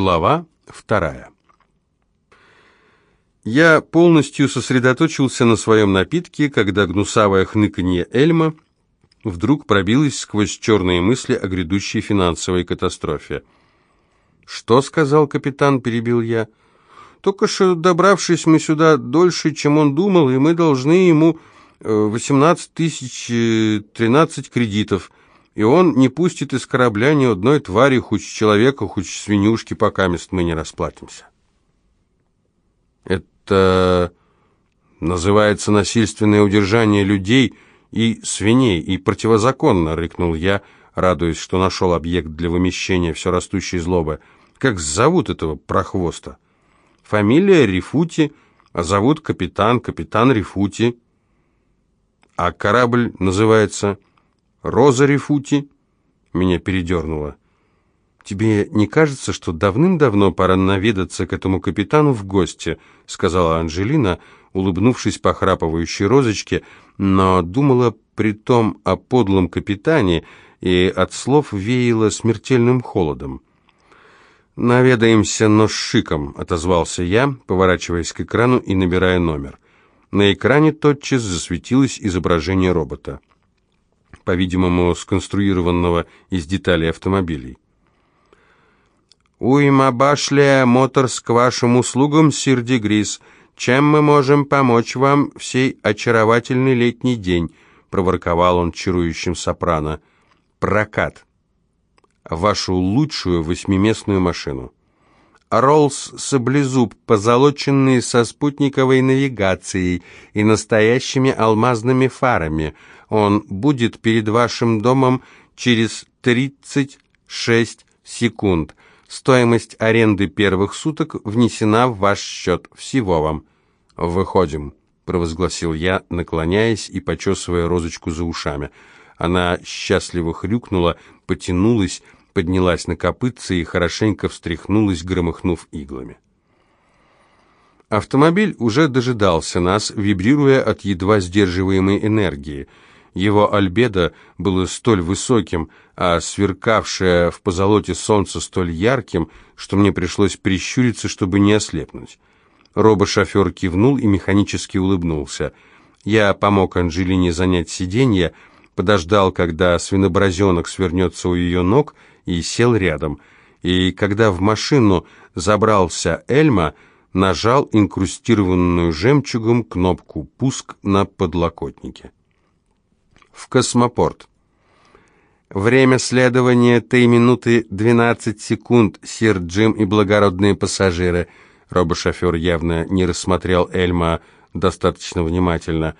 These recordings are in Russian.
Глава вторая. Я полностью сосредоточился на своем напитке, когда гнусавое хныканье Эльма вдруг пробилось сквозь черные мысли о грядущей финансовой катастрофе. «Что?» — сказал капитан, перебил я. «Только что, добравшись мы сюда дольше, чем он думал, и мы должны ему 18 э, тысяч 13 э, кредитов» и он не пустит из корабля ни одной твари, хоть человека, хоть свинюшки, пока мест мы не расплатимся. Это называется насильственное удержание людей и свиней, и противозаконно, рыкнул я, радуясь, что нашел объект для вымещения все растущей злобы. Как зовут этого прохвоста? Фамилия Рифути, а зовут капитан, капитан Рифути. А корабль называется Роза Рифути меня передернуло. «Тебе не кажется, что давным-давно пора наведаться к этому капитану в гости?» — сказала Анжелина, улыбнувшись похрапывающей розочке, но думала при том о подлом капитане и от слов веяло смертельным холодом. «Наведаемся, но с шиком», — отозвался я, поворачиваясь к экрану и набирая номер. На экране тотчас засветилось изображение робота по-видимому, сконструированного из деталей автомобилей. «Уйма Башле Моторс к вашим услугам, сир Дегрис. Чем мы можем помочь вам в сей очаровательный летний день?» — проворковал он чарующим сопрано. «Прокат. Вашу лучшую восьмиместную машину». Роллс Саблезуб, позолоченный со спутниковой навигацией и настоящими алмазными фарами. Он будет перед вашим домом через 36 секунд. Стоимость аренды первых суток внесена в ваш счет. Всего вам. Выходим, провозгласил я, наклоняясь и почесывая розочку за ушами. Она счастливо хрюкнула, потянулась, поднялась на копытце и хорошенько встряхнулась, громыхнув иглами. Автомобиль уже дожидался нас, вибрируя от едва сдерживаемой энергии. Его альбедо было столь высоким, а сверкавшее в позолоте солнце столь ярким, что мне пришлось прищуриться, чтобы не ослепнуть. Робо-шофер кивнул и механически улыбнулся. Я помог Анжелине занять сиденье, подождал, когда свинобразенок свернется у ее ног, и сел рядом. И когда в машину забрался Эльма, нажал инкрустированную жемчугом кнопку «Пуск» на подлокотнике. В космопорт. Время следования 3 минуты 12 секунд, сир Джим и благородные пассажиры. Робошофер явно не рассмотрел Эльма достаточно внимательно.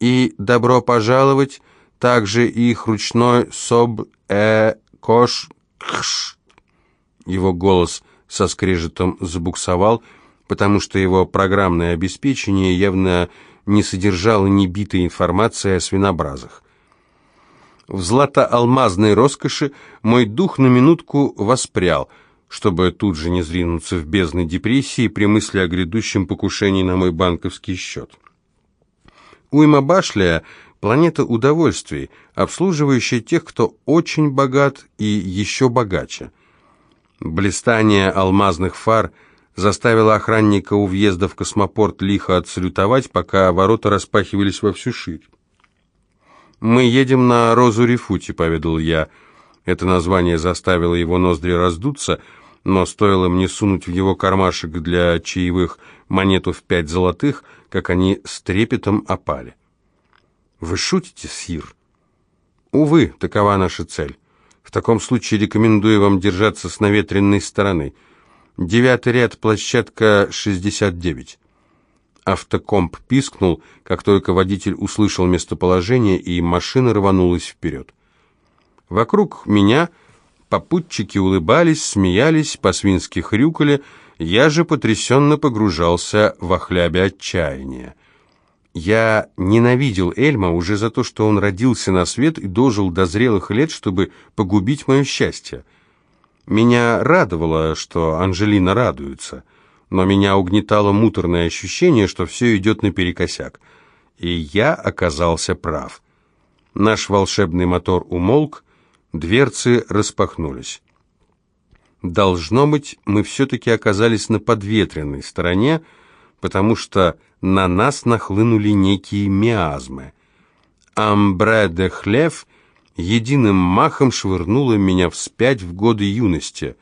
И добро пожаловать также их ручной соб э кош кш. Его голос со скрежетом забуксовал, потому что его программное обеспечение явно не содержало ни битой информации о свинобразах. В злато-алмазной роскоши мой дух на минутку воспрял, чтобы тут же не зринуться в бездны депрессии при мысли о грядущем покушении на мой банковский счет. Уйма Башля Планета удовольствий, обслуживающая тех, кто очень богат и еще богаче. Блистание алмазных фар заставило охранника у въезда в космопорт лихо отсалютовать, пока ворота распахивались во всю ширь. «Мы едем на Розу Рифути», — поведал я. Это название заставило его ноздри раздуться, но стоило мне сунуть в его кармашек для чаевых монету в пять золотых, как они с трепетом опали. Вы шутите, Сир? Увы, такова наша цель. В таком случае рекомендую вам держаться с наветренной стороны. Девятый ряд, площадка 69. Автокомп пискнул, как только водитель услышал местоположение, и машина рванулась вперед. Вокруг меня попутчики улыбались, смеялись, по-свински хрюкали, я же потрясенно погружался в охлябе отчаяния. Я ненавидел Эльма уже за то, что он родился на свет и дожил до зрелых лет, чтобы погубить мое счастье. Меня радовало, что Анжелина радуется, но меня угнетало муторное ощущение, что все идет наперекосяк. И я оказался прав. Наш волшебный мотор умолк, дверцы распахнулись. Должно быть, мы все-таки оказались на подветренной стороне, потому что на нас нахлынули некие миазмы. Амбре де Хлев единым махом швырнула меня вспять в годы юности.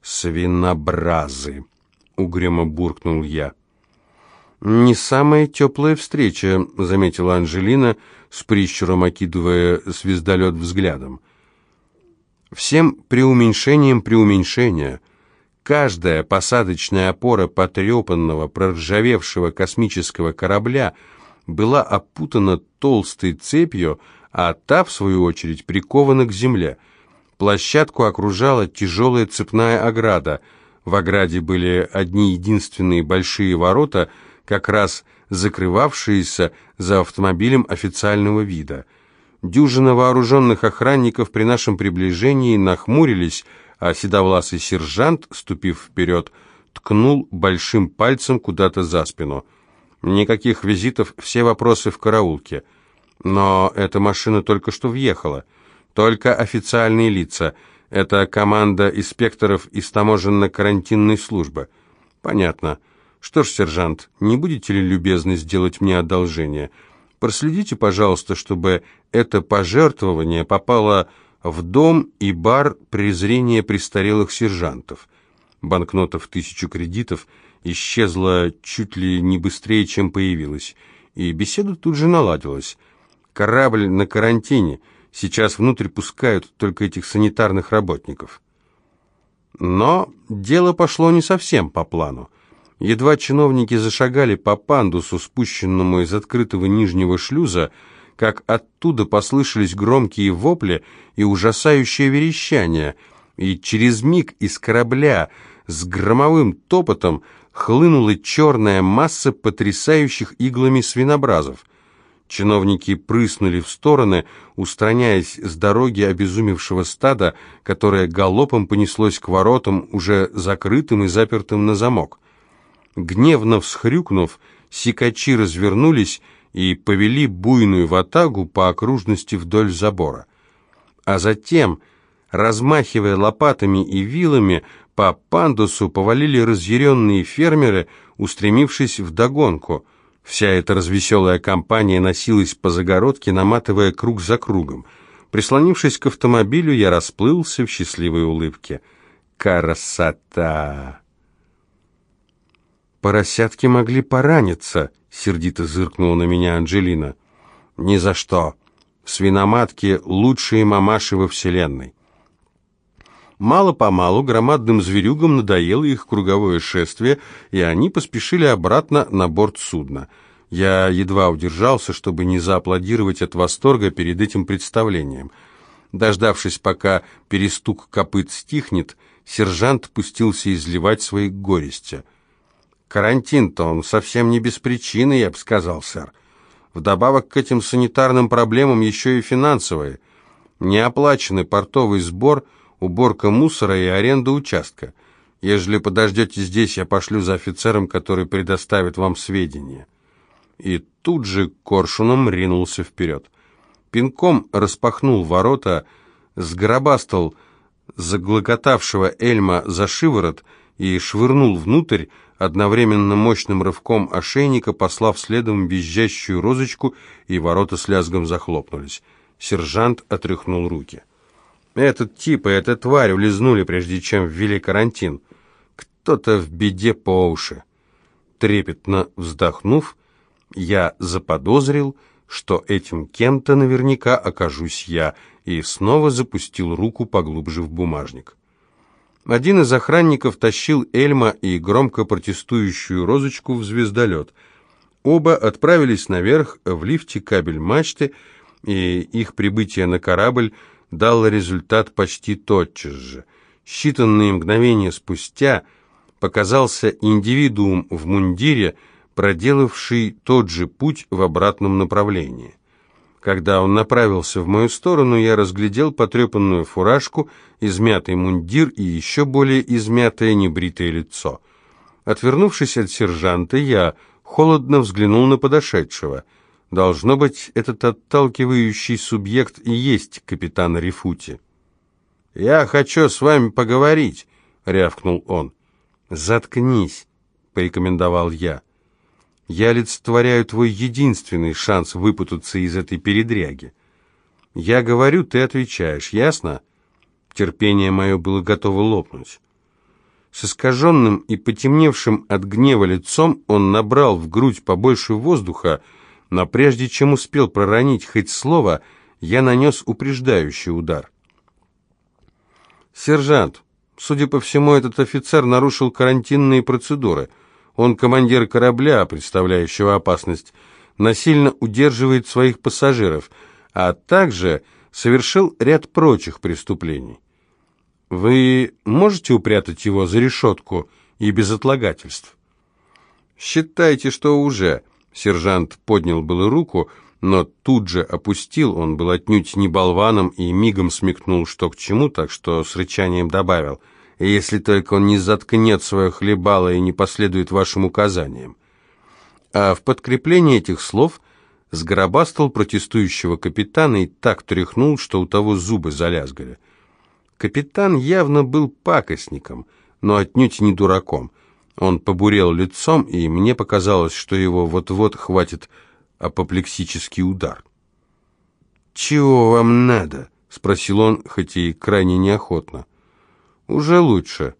«Свинобразы!» — угрюмо буркнул я. «Не самая теплая встреча», — заметила Анжелина, с прищуром окидывая звездолет взглядом. «Всем преуменьшением преуменьшения. Каждая посадочная опора потрепанного, проржавевшего космического корабля была опутана толстой цепью, а та, в свою очередь, прикована к земле. Площадку окружала тяжелая цепная ограда. В ограде были одни единственные большие ворота — как раз закрывавшиеся за автомобилем официального вида. Дюжина вооруженных охранников при нашем приближении нахмурились, а седовласый сержант, ступив вперед, ткнул большим пальцем куда-то за спину. Никаких визитов, все вопросы в караулке. Но эта машина только что въехала. Только официальные лица. Это команда инспекторов из таможенно-карантинной службы. Понятно. Что ж, сержант, не будете ли любезны сделать мне одолжение? Проследите, пожалуйста, чтобы это пожертвование попало в дом и бар презрения престарелых сержантов. Банкнота в тысячу кредитов исчезла чуть ли не быстрее, чем появилась, и беседа тут же наладилась. Корабль на карантине, сейчас внутрь пускают только этих санитарных работников. Но дело пошло не совсем по плану. Едва чиновники зашагали по пандусу, спущенному из открытого нижнего шлюза, как оттуда послышались громкие вопли и ужасающее верещание, и через миг из корабля с громовым топотом хлынула черная масса потрясающих иглами свинобразов. Чиновники прыснули в стороны, устраняясь с дороги обезумевшего стада, которое галопом понеслось к воротам, уже закрытым и запертым на замок. Гневно всхрюкнув, сикачи развернулись и повели буйную ватагу по окружности вдоль забора. А затем, размахивая лопатами и вилами, по пандусу повалили разъяренные фермеры, устремившись вдогонку. Вся эта развеселая компания носилась по загородке, наматывая круг за кругом. Прислонившись к автомобилю, я расплылся в счастливой улыбке. «Красота!» «Поросятки могли пораниться», — сердито зыркнула на меня Анджелина. «Ни за что. Свиноматки — лучшие мамаши во Вселенной». Мало-помалу громадным зверюгам надоело их круговое шествие, и они поспешили обратно на борт судна. Я едва удержался, чтобы не зааплодировать от восторга перед этим представлением. Дождавшись, пока перестук копыт стихнет, сержант пустился изливать свои горести — Карантин-то он совсем не без причины, я бы сказал, сэр. Вдобавок к этим санитарным проблемам еще и финансовые. Неоплаченный портовый сбор, уборка мусора и аренда участка. Ежели подождете здесь, я пошлю за офицером, который предоставит вам сведения». И тут же коршуном ринулся вперед. Пинком распахнул ворота, сгробастал заглокотавшего Эльма за шиворот и швырнул внутрь, одновременно мощным рывком ошейника, послав следом визжащую розочку, и ворота с лязгом захлопнулись. Сержант отряхнул руки. «Этот тип и эта тварь улизнули, прежде чем ввели карантин. Кто-то в беде по уши». Трепетно вздохнув, я заподозрил, что этим кем-то наверняка окажусь я, и снова запустил руку поглубже в бумажник. Один из охранников тащил Эльма и громко протестующую розочку в звездолет. Оба отправились наверх в лифте кабель мачты, и их прибытие на корабль дало результат почти тотчас же. Считанные мгновения спустя показался индивидуум в мундире, проделавший тот же путь в обратном направлении. Когда он направился в мою сторону, я разглядел потрепанную фуражку, измятый мундир и еще более измятое небритое лицо. Отвернувшись от сержанта, я холодно взглянул на подошедшего. Должно быть, этот отталкивающий субъект и есть капитан Рифути. «Я хочу с вами поговорить», — рявкнул он. «Заткнись», — порекомендовал я. «Я олицетворяю твой единственный шанс выпутаться из этой передряги. Я говорю, ты отвечаешь, ясно?» Терпение мое было готово лопнуть. С искаженным и потемневшим от гнева лицом он набрал в грудь побольше воздуха, но прежде чем успел проронить хоть слово, я нанес упреждающий удар. «Сержант, судя по всему, этот офицер нарушил карантинные процедуры. Он командир корабля, представляющего опасность, насильно удерживает своих пассажиров, а также совершил ряд прочих преступлений. Вы можете упрятать его за решетку и без отлагательств? Считайте, что уже. Сержант поднял было руку, но тут же опустил, он был отнюдь не болваном и мигом смекнул, что к чему, так что с рычанием добавил, если только он не заткнет свое хлебало и не последует вашим указаниям. А в подкрепление этих слов сгробастал протестующего капитана и так тряхнул, что у того зубы залязгали. Капитан явно был пакостником, но отнюдь не дураком. Он побурел лицом, и мне показалось, что его вот-вот хватит апоплексический удар. «Чего вам надо?» — спросил он, хоть и крайне неохотно. «Уже лучше.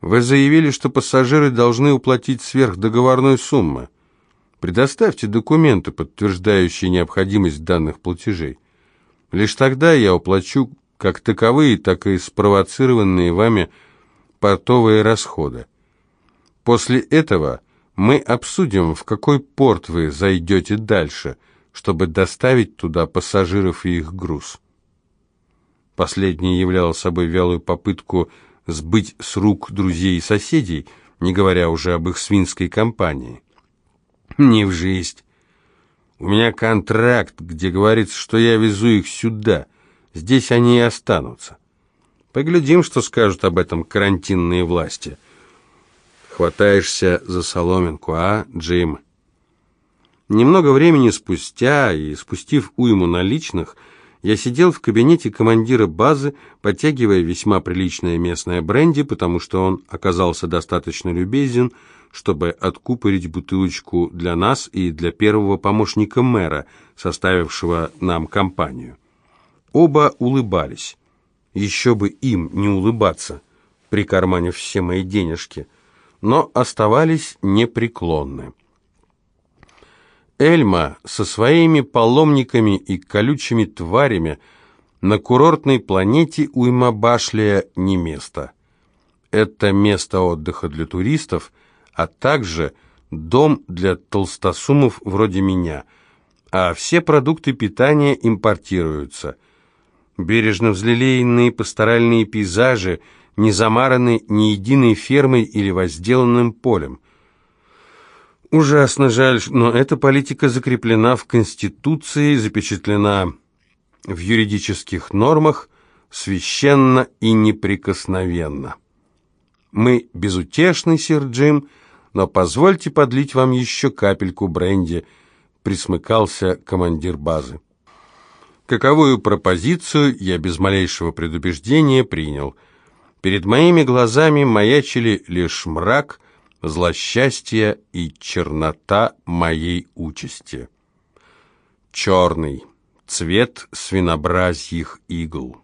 Вы заявили, что пассажиры должны уплатить сверхдоговорной суммы. Предоставьте документы, подтверждающие необходимость данных платежей. Лишь тогда я уплачу как таковые, так и спровоцированные вами портовые расходы. После этого мы обсудим, в какой порт вы зайдете дальше, чтобы доставить туда пассажиров и их груз. Последнее являло собой вялую попытку сбыть с рук друзей и соседей, не говоря уже об их свинской компании. Не в жизнь. У меня контракт, где говорится, что я везу их сюда, Здесь они и останутся. Поглядим, что скажут об этом карантинные власти. Хватаешься за соломинку, а, Джим? Немного времени спустя, и спустив уйму наличных, я сидел в кабинете командира базы, подтягивая весьма приличное местное бренди, потому что он оказался достаточно любезен, чтобы откупорить бутылочку для нас и для первого помощника мэра, составившего нам компанию. Оба улыбались. Еще бы им не улыбаться, прикарманив все мои денежки, но оставались непреклонны. Эльма со своими паломниками и колючими тварями на курортной планете Уймабашлия не место. Это место отдыха для туристов, а также дом для толстосумов вроде меня, а все продукты питания импортируются – бережно взлелеянные пасторальные пейзажи, не замараны ни единой фермой или возделанным полем. Ужасно жаль, но эта политика закреплена в Конституции, запечатлена в юридических нормах, священно и неприкосновенно. Мы безутешны, сир Джим, но позвольте подлить вам еще капельку бренди, присмыкался командир базы. Каковую пропозицию я без малейшего предубеждения принял. Перед моими глазами маячили лишь мрак, злосчастье и чернота моей участи. Черный цвет свинобразьих игл.